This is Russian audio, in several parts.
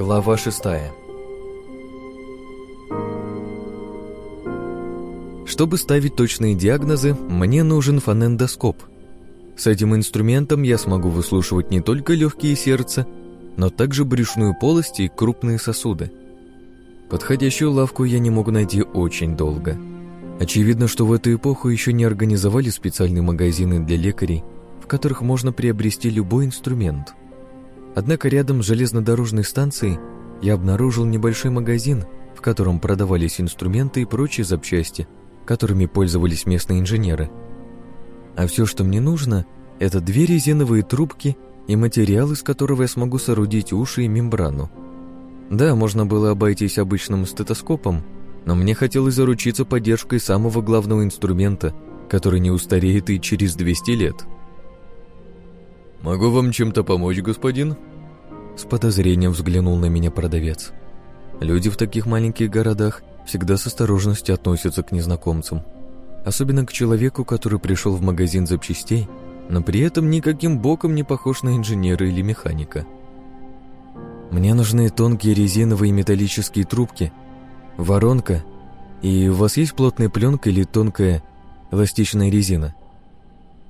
Глава шестая Чтобы ставить точные диагнозы, мне нужен фонендоскоп. С этим инструментом я смогу выслушивать не только легкие сердца, но также брюшную полость и крупные сосуды. Подходящую лавку я не могу найти очень долго. Очевидно, что в эту эпоху еще не организовали специальные магазины для лекарей, в которых можно приобрести любой инструмент. Однако рядом с железнодорожной станцией я обнаружил небольшой магазин, в котором продавались инструменты и прочие запчасти, которыми пользовались местные инженеры. А все, что мне нужно, это две резиновые трубки и материал, из которого я смогу соорудить уши и мембрану. Да, можно было обойтись обычным стетоскопом, но мне хотелось заручиться поддержкой самого главного инструмента, который не устареет и через 200 лет. «Могу вам чем-то помочь, господин?» С подозрением взглянул на меня продавец. Люди в таких маленьких городах всегда с осторожностью относятся к незнакомцам. Особенно к человеку, который пришел в магазин запчастей, но при этом никаким боком не похож на инженера или механика. Мне нужны тонкие резиновые металлические трубки, воронка, и у вас есть плотная пленка или тонкая эластичная резина?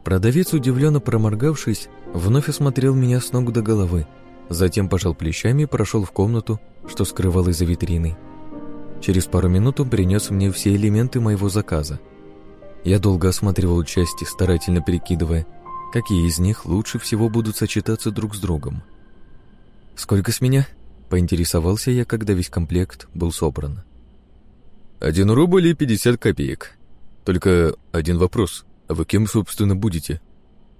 Продавец, удивленно проморгавшись, вновь осмотрел меня с ног до головы, затем пожал плечами и прошел в комнату, что скрывалось за витриной. Через пару минут он принес мне все элементы моего заказа. Я долго осматривал части, старательно перекидывая, какие из них лучше всего будут сочетаться друг с другом. «Сколько с меня?» — поинтересовался я, когда весь комплект был собран. «Один рубль и пятьдесят копеек. Только один вопрос. А вы кем, собственно, будете?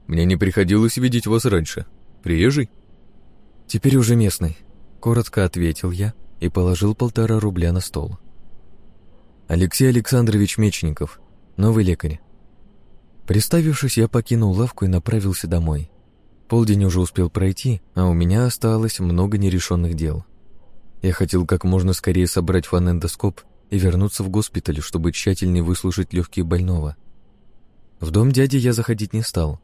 Мне не приходилось видеть вас раньше. Приезжий?» «Теперь уже местный», — коротко ответил я и положил полтора рубля на стол. «Алексей Александрович Мечников, новый лекарь». Представившись, я покинул лавку и направился домой. Полдень уже успел пройти, а у меня осталось много нерешенных дел. Я хотел как можно скорее собрать фонендоскоп и вернуться в госпиталь, чтобы тщательнее выслушать легкие больного. В дом дяди я заходить не стал.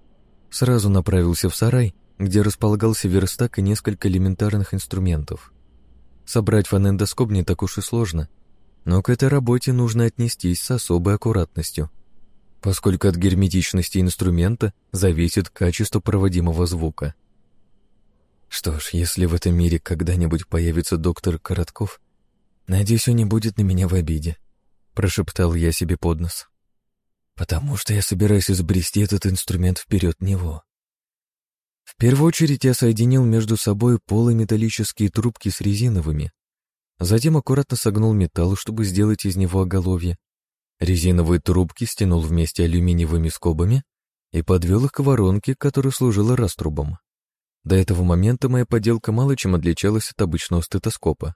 Сразу направился в сарай, где располагался верстак и несколько элементарных инструментов. Собрать фонендоскоп не так уж и сложно, но к этой работе нужно отнестись с особой аккуратностью — поскольку от герметичности инструмента зависит качество проводимого звука. Что ж, если в этом мире когда-нибудь появится доктор Коротков, надеюсь, он не будет на меня в обиде, прошептал я себе под нос. Потому что я собираюсь изобрести этот инструмент вперед него. В первую очередь я соединил между собой полуметаллические трубки с резиновыми, затем аккуратно согнул металл, чтобы сделать из него оголовье, Резиновые трубки стянул вместе алюминиевыми скобами и подвел их к воронке, которая служила раструбом. До этого момента моя поделка мало чем отличалась от обычного стетоскопа.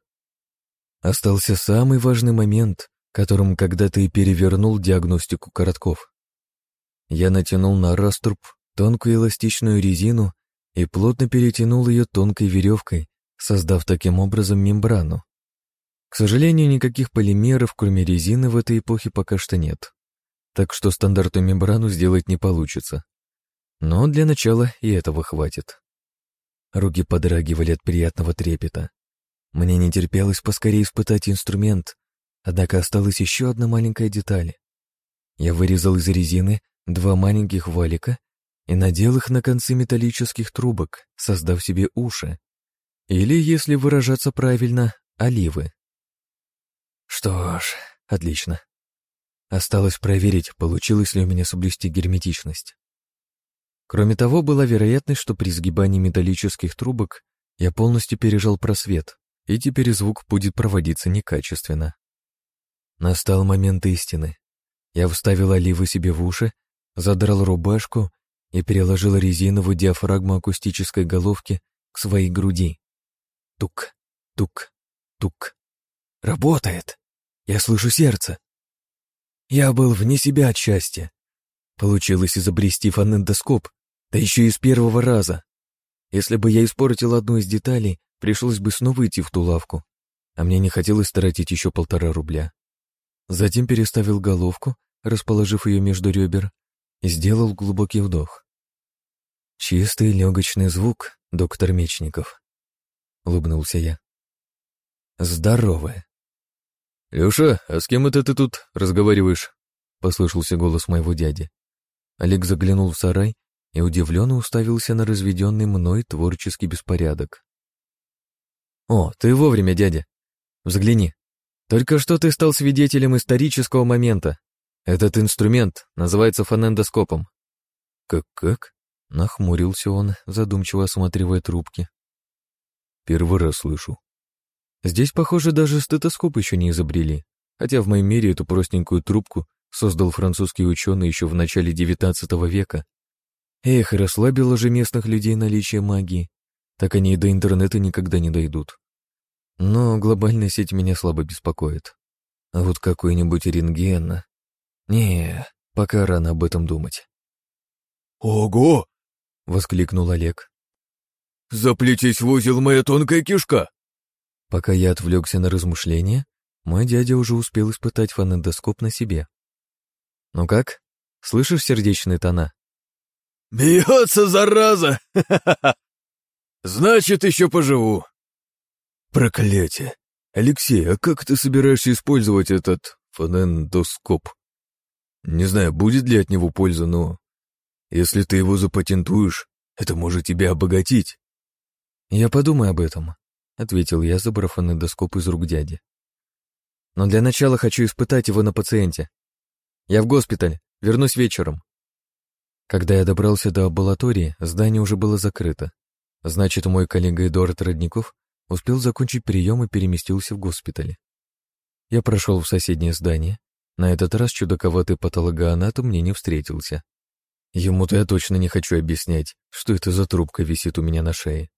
Остался самый важный момент, которым когда-то и перевернул диагностику коротков. Я натянул на раструб тонкую эластичную резину и плотно перетянул ее тонкой веревкой, создав таким образом мембрану. К сожалению, никаких полимеров, кроме резины, в этой эпохе пока что нет. Так что стандартную мембрану сделать не получится. Но для начала и этого хватит. Руки подрагивали от приятного трепета. Мне не терпелось поскорее испытать инструмент, однако осталась еще одна маленькая деталь. Я вырезал из резины два маленьких валика и надел их на концы металлических трубок, создав себе уши. Или, если выражаться правильно, оливы. Что ж, отлично. Осталось проверить, получилось ли у меня соблюсти герметичность. Кроме того, была вероятность, что при сгибании металлических трубок я полностью пережал просвет, и теперь звук будет проводиться некачественно. Настал момент истины. Я вставил оливы себе в уши, задрал рубашку и переложил резиновую диафрагму акустической головки к своей груди. Тук, тук, тук. Работает! Я слышу сердце. Я был вне себя от счастья. Получилось изобрести фонендоскоп, да еще и с первого раза. Если бы я испортил одну из деталей, пришлось бы снова идти в ту лавку, а мне не хотелось тратить еще полтора рубля. Затем переставил головку, расположив ее между ребер, и сделал глубокий вдох. «Чистый легочный звук, доктор Мечников», — улыбнулся я. здоровы. «Лёша, а с кем это ты тут разговариваешь?» — послышался голос моего дяди. Олег заглянул в сарай и удивленно уставился на разведенный мной творческий беспорядок. «О, ты вовремя, дядя. Взгляни. Только что ты стал свидетелем исторического момента. Этот инструмент называется фонендоскопом». «Как-как?» — нахмурился он, задумчиво осматривая трубки. «Первый раз слышу». Здесь, похоже, даже стетоскоп еще не изобрели, хотя в моем мире эту простенькую трубку создал французский ученый еще в начале XIX века. Эх, расслабило же местных людей наличие магии, так они и до интернета никогда не дойдут. Но глобальная сеть меня слабо беспокоит. А вот какой-нибудь рентген... Не, пока рано об этом думать. «Ого!» — воскликнул Олег. «Заплетись в узел моя тонкая кишка!» Пока я отвлекся на размышления, мой дядя уже успел испытать фонендоскоп на себе. «Ну как? Слышишь сердечные тона?» «Бьется, зараза! Значит, еще поживу!» «Проклятие! Алексей, а как ты собираешься использовать этот фонендоскоп? Не знаю, будет ли от него польза, но если ты его запатентуешь, это может тебя обогатить». «Я подумаю об этом», — ответил я, забрав фонендоскоп из рук дяди. «Но для начала хочу испытать его на пациенте. Я в госпиталь, вернусь вечером». Когда я добрался до амбулатории, здание уже было закрыто. Значит, мой коллега Эдуард Родников успел закончить прием и переместился в госпиталь. Я прошел в соседнее здание. На этот раз чудаковатый патологоанатом мне не встретился. Ему-то я точно не хочу объяснять, что это за трубка висит у меня на шее.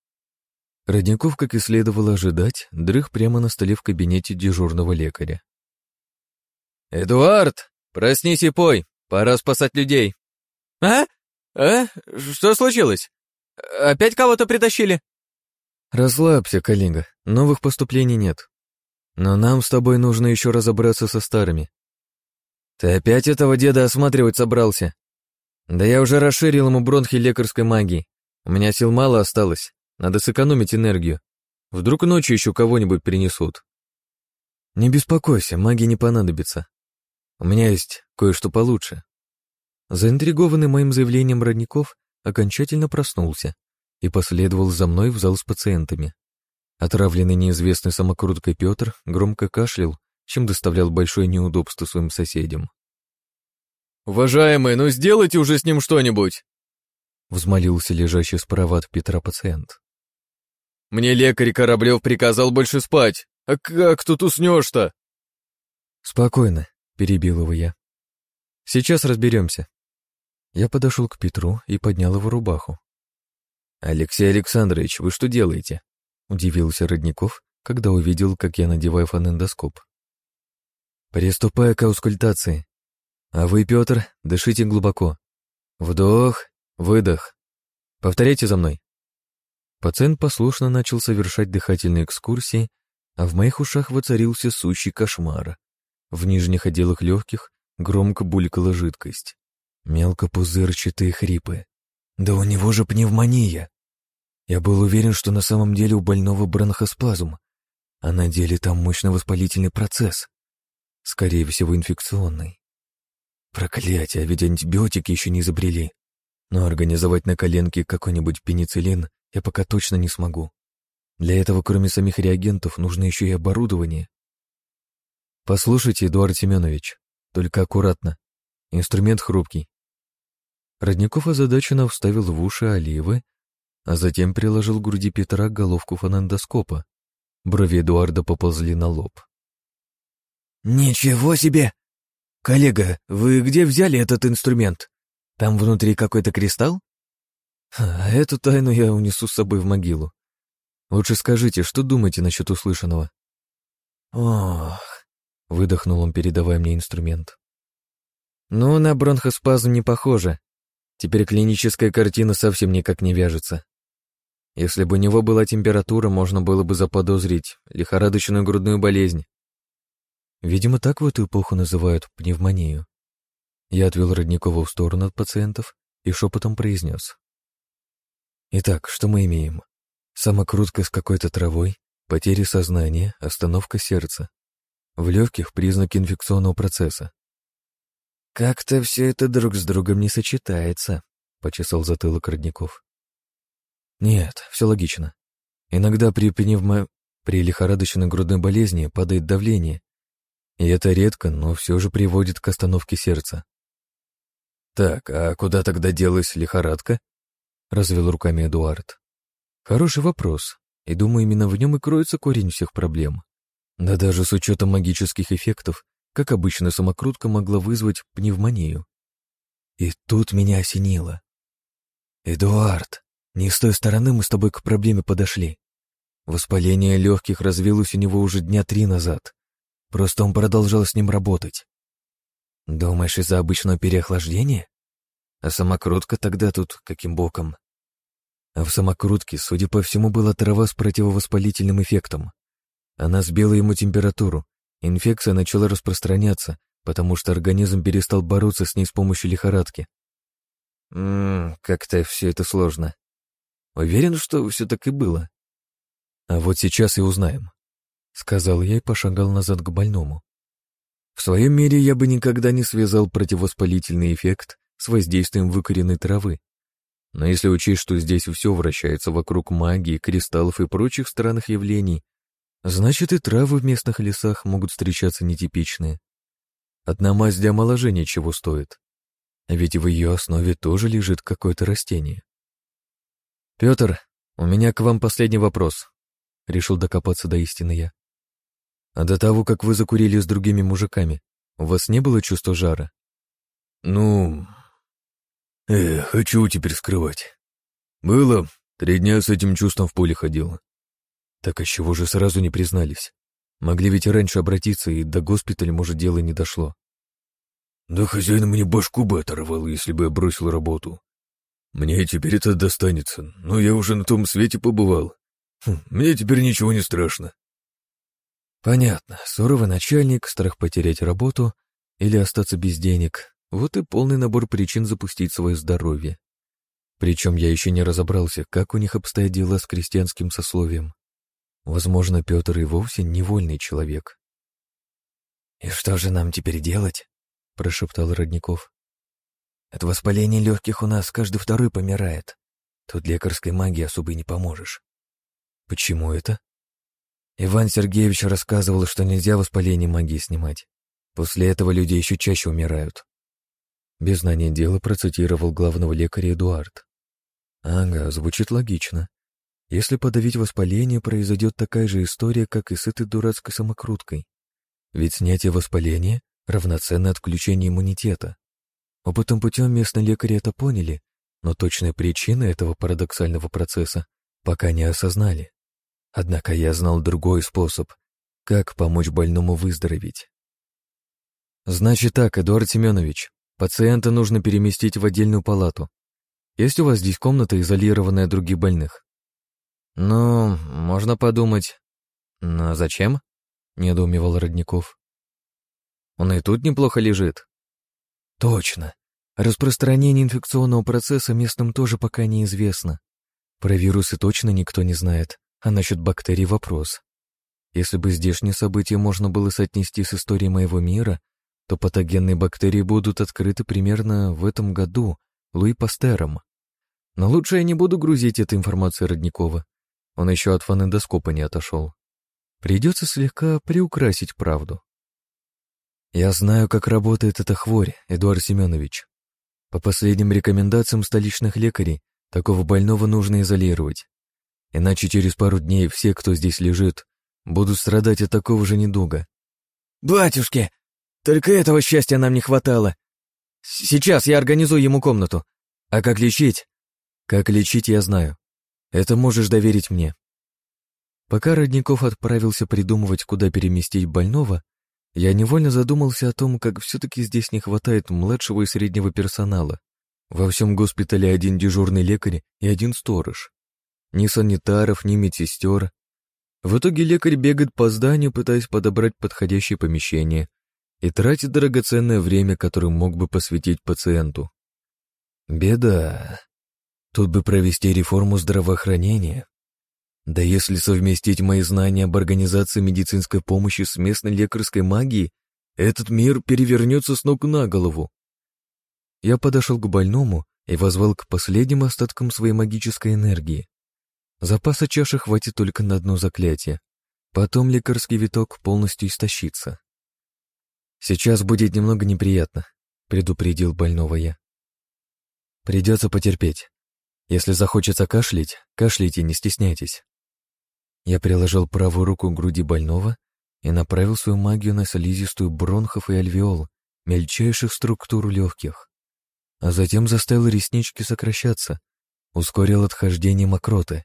Родников, как и следовало ожидать, дрых прямо на столе в кабинете дежурного лекаря. «Эдуард, проснись и пой, пора спасать людей!» «А? А? Что случилось? Опять кого-то притащили?» «Расслабься, коллега, новых поступлений нет. Но нам с тобой нужно еще разобраться со старыми. Ты опять этого деда осматривать собрался? Да я уже расширил ему бронхи лекарской магии. У меня сил мало осталось, надо сэкономить энергию. Вдруг ночью еще кого-нибудь принесут. Не беспокойся, магии не понадобится. У меня есть кое-что получше. Заинтригованный моим заявлением родников, окончательно проснулся и последовал за мной в зал с пациентами. Отравленный неизвестной самокруткой Петр громко кашлял, чем доставлял большое неудобство своим соседям. «Уважаемый, ну сделайте уже с ним что-нибудь!» Взмолился лежащий справа от Петра пациент. «Мне лекарь Кораблев приказал больше спать, а как тут уснешь-то?» «Спокойно», — перебил его я. «Сейчас разберемся. Я подошел к Петру и поднял его рубаху. «Алексей Александрович, вы что делаете?» — удивился Родников, когда увидел, как я надеваю фонендоскоп. «Приступаю к аускультации. А вы, Петр, дышите глубоко. Вдох, выдох. Повторяйте за мной». Пациент послушно начал совершать дыхательные экскурсии, а в моих ушах воцарился сущий кошмар. В нижних отделах легких громко булькала жидкость. Мелкопузырчатые хрипы. Да у него же пневмония. Я был уверен, что на самом деле у больного бронхоспазм, а на деле там мощно-воспалительный процесс. Скорее всего, инфекционный. Проклятие, ведь антибиотики еще не изобрели. Но организовать на коленке какой-нибудь пенициллин я пока точно не смогу. Для этого, кроме самих реагентов, нужно еще и оборудование. Послушайте, Эдуард Семенович, только аккуратно. Инструмент хрупкий, Родников озадаченно вставил в уши оливы, а затем приложил к груди Петра головку фонендоскопа. Брови Эдуарда поползли на лоб. «Ничего себе! Коллега, вы где взяли этот инструмент? Там внутри какой-то кристалл?» «А эту тайну я унесу с собой в могилу. Лучше скажите, что думаете насчет услышанного?» «Ох...» — выдохнул он, передавая мне инструмент. «Ну, на бронхоспазм не похоже. Теперь клиническая картина совсем никак не вяжется. Если бы у него была температура, можно было бы заподозрить лихорадочную грудную болезнь. Видимо, так в эту эпоху называют пневмонию. Я отвел Родникова в сторону от пациентов и шепотом произнес. Итак, что мы имеем? Самокрутка с какой-то травой, потеря сознания, остановка сердца. В легких признаки инфекционного процесса. «Как-то все это друг с другом не сочетается», — почесал затылок Родников. «Нет, все логично. Иногда при пневмо... при лихорадочной грудной болезни падает давление, и это редко, но все же приводит к остановке сердца. «Так, а куда тогда делась лихорадка?» — развел руками Эдуард. «Хороший вопрос, и думаю, именно в нем и кроется корень всех проблем. Да даже с учетом магических эффектов, как обычно, самокрутка могла вызвать пневмонию. И тут меня осенило. «Эдуард, не с той стороны мы с тобой к проблеме подошли. Воспаление легких развилось у него уже дня три назад. Просто он продолжал с ним работать. Думаешь, из-за обычного переохлаждения? А самокрутка тогда тут каким боком? А в самокрутке, судя по всему, была трава с противовоспалительным эффектом. Она сбила ему температуру. Инфекция начала распространяться, потому что организм перестал бороться с ней с помощью лихорадки. Ммм, как-то все это сложно. Уверен, что все так и было. А вот сейчас и узнаем. Сказал я и пошагал назад к больному. В своем мире я бы никогда не связал противовоспалительный эффект с воздействием выкоренной травы. Но если учесть, что здесь все вращается вокруг магии, кристаллов и прочих странных явлений, значит и травы в местных лесах могут встречаться нетипичные. Одна мазь для омоложения чего стоит. А ведь в ее основе тоже лежит какое-то растение. «Петр, у меня к вам последний вопрос», — решил докопаться до истины я. А до того, как вы закурили с другими мужиками, у вас не было чувства жара? Ну... Эх, хочу теперь скрывать. Было. Три дня с этим чувством в поле ходил. Так а чего же сразу не признались? Могли ведь и раньше обратиться, и до госпиталя, может, дело не дошло. Да хозяин мне башку бы оторвал, если бы я бросил работу. Мне теперь это достанется, но я уже на том свете побывал. Хм, мне теперь ничего не страшно. Понятно, суровый начальник, страх потерять работу или остаться без денег. Вот и полный набор причин запустить свое здоровье. Причем я еще не разобрался, как у них обстоят дела с крестьянским сословием. Возможно, Петр и вовсе невольный человек. «И что же нам теперь делать?» — прошептал Родников. «От воспаления легких у нас каждый второй помирает. Тут лекарской магии особо и не поможешь». «Почему это?» Иван Сергеевич рассказывал, что нельзя воспаление магии снимать. После этого люди еще чаще умирают. Без знания дела процитировал главного лекаря Эдуард. Ага, звучит логично. Если подавить воспаление, произойдет такая же история, как и с этой дурацкой самокруткой. Ведь снятие воспаления равноценно отключению иммунитета. Опытом путем местные лекари это поняли, но точные причины этого парадоксального процесса пока не осознали. Однако я знал другой способ, как помочь больному выздороветь. Значит так, Эдуард Семенович, пациента нужно переместить в отдельную палату. Есть у вас здесь комната, изолированная от других больных? Ну, можно подумать. Но зачем? Недоумевал Родников. Он и тут неплохо лежит. Точно. Распространение инфекционного процесса местным тоже пока неизвестно. Про вирусы точно никто не знает. А насчет бактерий вопрос. Если бы здешние события можно было соотнести с историей моего мира, то патогенные бактерии будут открыты примерно в этом году Луи Пастером. Но лучше я не буду грузить этой информацией Родникова. Он еще от фонендоскопа не отошел. Придется слегка приукрасить правду. Я знаю, как работает эта хворь, Эдуард Семенович. По последним рекомендациям столичных лекарей, такого больного нужно изолировать. Иначе через пару дней все, кто здесь лежит, будут страдать от такого же недуга. «Батюшки, только этого счастья нам не хватало. Сейчас я организую ему комнату. А как лечить? Как лечить, я знаю. Это можешь доверить мне». Пока Родников отправился придумывать, куда переместить больного, я невольно задумался о том, как все-таки здесь не хватает младшего и среднего персонала. Во всем госпитале один дежурный лекарь и один сторож ни санитаров, ни медсестер. В итоге лекарь бегает по зданию, пытаясь подобрать подходящее помещение и тратит драгоценное время, которое мог бы посвятить пациенту. Беда. Тут бы провести реформу здравоохранения. Да если совместить мои знания об организации медицинской помощи с местной лекарской магией, этот мир перевернется с ног на голову. Я подошел к больному и возвал к последним остаткам своей магической энергии. Запаса чаши хватит только на одно заклятие. Потом лекарский виток полностью истощится. «Сейчас будет немного неприятно», — предупредил больного я. «Придется потерпеть. Если захочется кашлять, кашляйте, не стесняйтесь». Я приложил правую руку к груди больного и направил свою магию на слизистую бронхов и альвеол, мельчайших структур легких. А затем заставил реснички сокращаться, ускорил отхождение мокроты.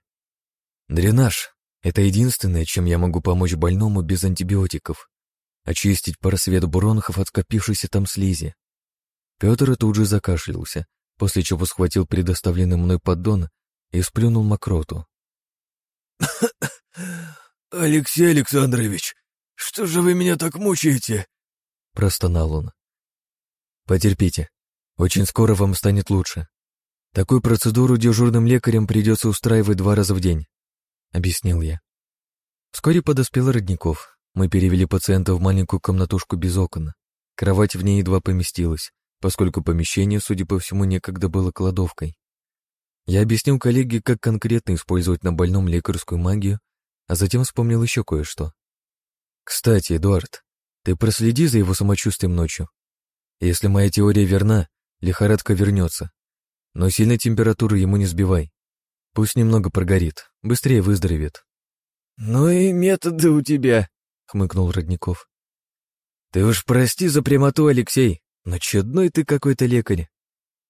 Дренаж — это единственное, чем я могу помочь больному без антибиотиков. Очистить просвет бронхов от скопившейся там слизи. Петр тут же закашлялся, после чего схватил предоставленный мной поддон и сплюнул мокроту. «Алексей Александрович, что же вы меня так мучаете?» — простонал он. «Потерпите. Очень скоро вам станет лучше. Такую процедуру дежурным лекарям придется устраивать два раза в день», — объяснил я. Вскоре подоспел Родников. Мы перевели пациента в маленькую комнатушку без окон. Кровать в ней едва поместилась, поскольку помещение, судя по всему, некогда было кладовкой. Я объяснил коллеге, как конкретно использовать на больном лекарскую магию, а затем вспомнил еще кое-что. «Кстати, Эдуард, ты проследи за его самочувствием ночью. Если моя теория верна, лихорадка вернется. Но сильной температуры ему не сбивай. Пусть немного прогорит, быстрее выздоровеет». «Ну и методы у тебя», — хмыкнул Родников. «Ты уж прости за прямоту, Алексей, но чудной ты какой-то лекарь.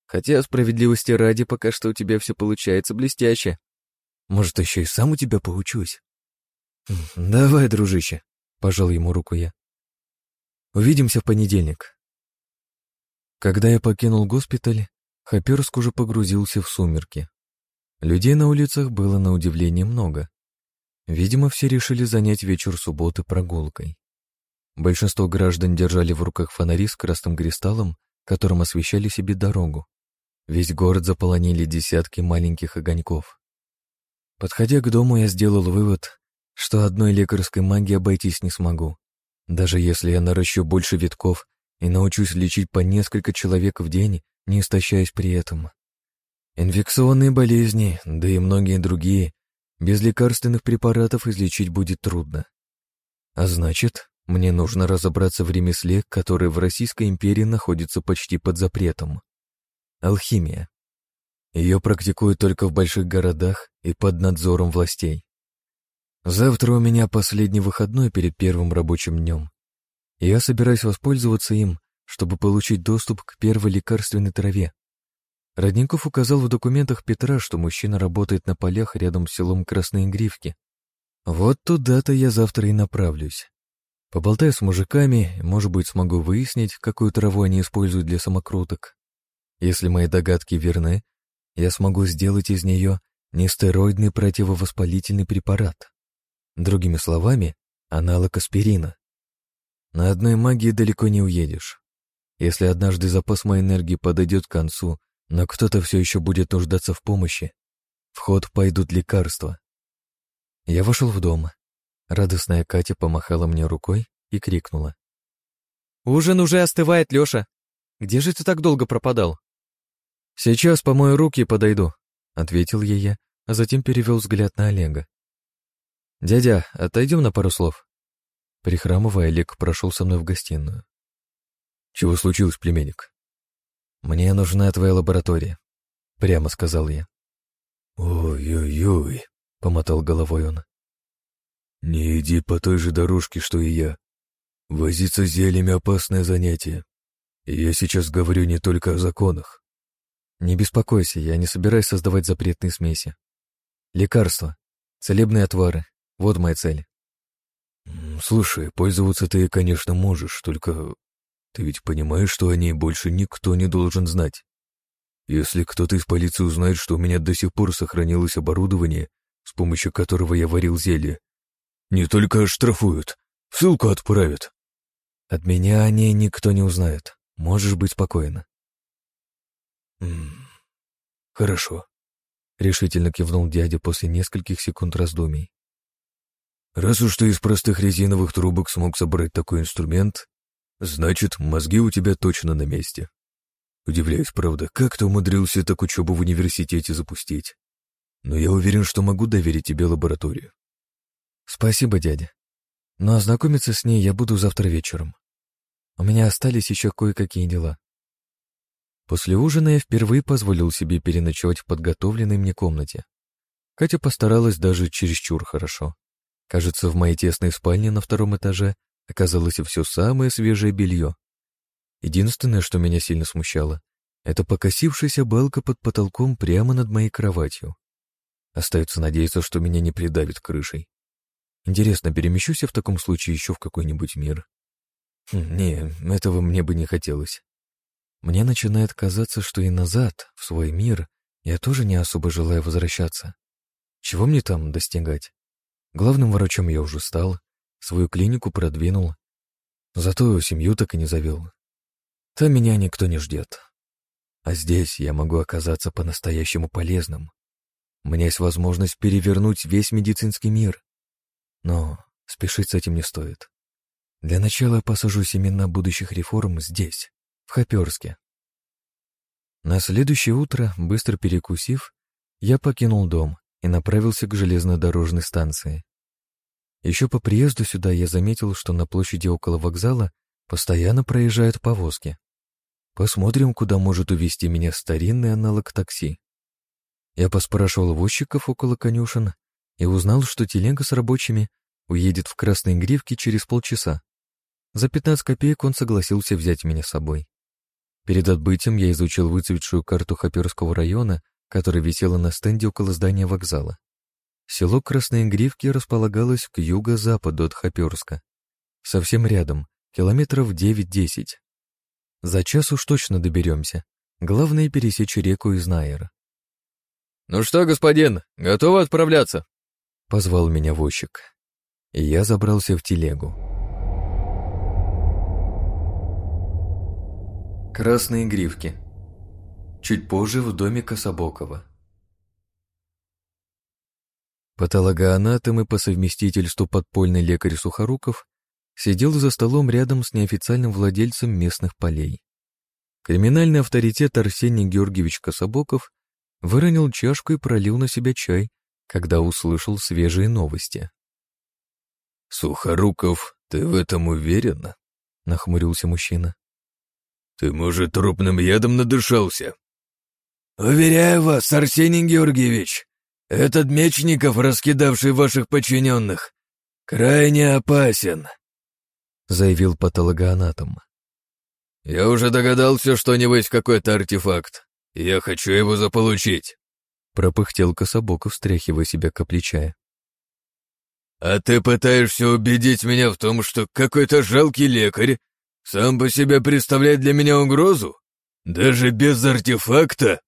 Хотя, справедливости ради, пока что у тебя все получается блестяще. Может, еще и сам у тебя поучусь?» «Давай, дружище», — пожал ему руку я. «Увидимся в понедельник». Когда я покинул госпиталь, Хаперск уже погрузился в сумерки. Людей на улицах было на удивление много. Видимо, все решили занять вечер субботы прогулкой. Большинство граждан держали в руках фонари с красным кристаллом, которым освещали себе дорогу. Весь город заполонили десятки маленьких огоньков. Подходя к дому, я сделал вывод, что одной лекарской магией обойтись не смогу. Даже если я наращу больше витков и научусь лечить по несколько человек в день, не истощаясь при этом. Инфекционные болезни, да и многие другие, без лекарственных препаратов излечить будет трудно. А значит, мне нужно разобраться в ремесле, которое в Российской империи находится почти под запретом. Алхимия. Ее практикуют только в больших городах и под надзором властей. Завтра у меня последний выходной перед первым рабочим днем. я собираюсь воспользоваться им, чтобы получить доступ к первой лекарственной траве. Родников указал в документах Петра, что мужчина работает на полях рядом с селом Красные Гривки. Вот туда-то я завтра и направлюсь. Поболтаю с мужиками, может быть, смогу выяснить, какую траву они используют для самокруток. Если мои догадки верны, я смогу сделать из нее нестероидный противовоспалительный препарат. Другими словами, аналог аспирина. На одной магии далеко не уедешь. Если однажды запас моей энергии подойдет к концу, но кто-то все еще будет нуждаться в помощи, в ход пойдут лекарства. Я вошел в дом. Радостная Катя помахала мне рукой и крикнула. «Ужин уже остывает, Леша. Где же ты так долго пропадал?» «Сейчас помою руки и подойду», — ответил ей я, а затем перевел взгляд на Олега. «Дядя, отойдем на пару слов». Прихрамывая, Олег прошел со мной в гостиную. «Чего случилось, племянник?» «Мне нужна твоя лаборатория», — прямо сказал я. «Ой-ой-ой», — помотал головой он. «Не иди по той же дорожке, что и я. Возиться с зельями — опасное занятие. Я сейчас говорю не только о законах». «Не беспокойся, я не собираюсь создавать запретные смеси. Лекарства, целебные отвары, вот моя цель. Слушай, пользоваться ты, конечно, можешь, только ты ведь понимаешь, что о ней больше никто не должен знать. Если кто-то из полиции узнает, что у меня до сих пор сохранилось оборудование, с помощью которого я варил зелье, не только оштрафуют, ссылку отправят. От меня о ней никто не узнает. Можешь быть спокойна. Хорошо. — решительно кивнул дядя после нескольких секунд раздумий. «Раз уж ты из простых резиновых трубок смог собрать такой инструмент, значит, мозги у тебя точно на месте. Удивляюсь, правда, как ты умудрился так учебу в университете запустить. Но я уверен, что могу доверить тебе лабораторию». «Спасибо, дядя. Но ознакомиться с ней я буду завтра вечером. У меня остались еще кое-какие дела». После ужина я впервые позволил себе переночевать в подготовленной мне комнате. Катя постаралась даже чересчур хорошо. Кажется, в моей тесной спальне на втором этаже оказалось все самое свежее белье. Единственное, что меня сильно смущало, это покосившаяся балка под потолком прямо над моей кроватью. Остается надеяться, что меня не придавит крышей. Интересно, перемещусь я в таком случае еще в какой-нибудь мир? Хм, не, этого мне бы не хотелось. Мне начинает казаться, что и назад, в свой мир, я тоже не особо желаю возвращаться. Чего мне там достигать? Главным врачом я уже стал, свою клинику продвинул. Зато семью так и не завел. Там меня никто не ждет. А здесь я могу оказаться по-настоящему полезным. У меня есть возможность перевернуть весь медицинский мир. Но спешить с этим не стоит. Для начала я посажу семена будущих реформ здесь, в Хоперске. На следующее утро, быстро перекусив, я покинул дом и направился к железнодорожной станции. Еще по приезду сюда я заметил, что на площади около вокзала постоянно проезжают повозки. Посмотрим, куда может увезти меня старинный аналог такси. Я поспрашивал возчиков около конюшен и узнал, что телега с рабочими уедет в Красной Гривке через полчаса. За 15 копеек он согласился взять меня с собой. Перед отбытием я изучил выцветшую карту Хаперского района, которая висела на стенде около здания вокзала. Село Красные Гривки располагалось к юго-западу от Хаперска. Совсем рядом, километров 9-10. За час уж точно доберемся. Главное — пересечь реку из Найера. «Ну что, господин, готовы отправляться?» — позвал меня возчик. И я забрался в телегу. Красные гривки. Чуть позже в доме Кособокова. Патологоанатом и по совместительству подпольный лекарь Сухоруков сидел за столом рядом с неофициальным владельцем местных полей. Криминальный авторитет Арсений Георгиевич Кособоков выронил чашку и пролил на себя чай, когда услышал свежие новости. «Сухоруков, ты в этом уверен?» — нахмурился мужчина. Ты, может, трупным ядом надышался? Уверяю вас, Арсений Георгиевич, этот Мечников, раскидавший ваших подчиненных, крайне опасен, заявил патологоанатом. Я уже догадался, что у него есть какой-то артефакт. Я хочу его заполучить. Пропыхтел Кособоков, встряхивая себя капли чая. «А ты пытаешься убедить меня в том, что какой-то жалкий лекарь сам по себе представляет для меня угрозу? Даже без артефакта?»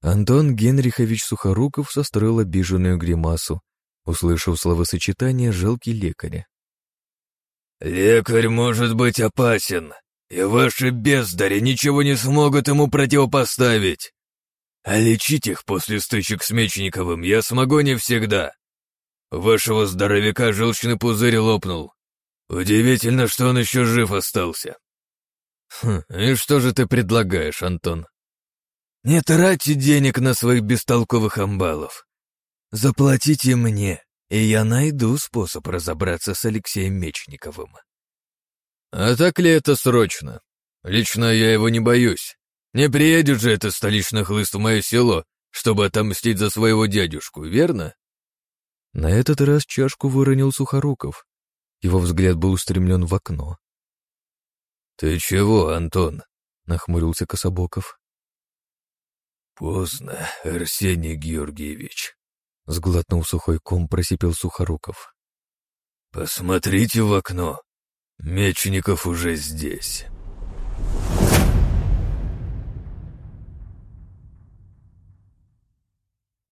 Антон Генрихович Сухоруков состроил обиженную гримасу, услышав словосочетание «жалкий лекаря». «Лекарь может быть опасен, и ваши бездари ничего не смогут ему противопоставить. А лечить их после стычек с Мечниковым я смогу не всегда. Вашего здоровяка желчный пузырь лопнул, Удивительно, что он еще жив остался. Хм, и что же ты предлагаешь, Антон? Не тратьте денег на своих бестолковых амбалов. Заплатите мне, и я найду способ разобраться с Алексеем Мечниковым. А так ли это срочно? Лично я его не боюсь. Не приедет же этот столичный хлыст в мое село, чтобы отомстить за своего дядюшку, верно? На этот раз чашку выронил Сухоруков, его взгляд был устремлен в окно. «Ты чего, Антон?» — нахмурился Кособоков. «Поздно, Арсений Георгиевич», — сглотнул сухой ком, просипел Сухоруков. «Посмотрите в окно. Мечников уже здесь».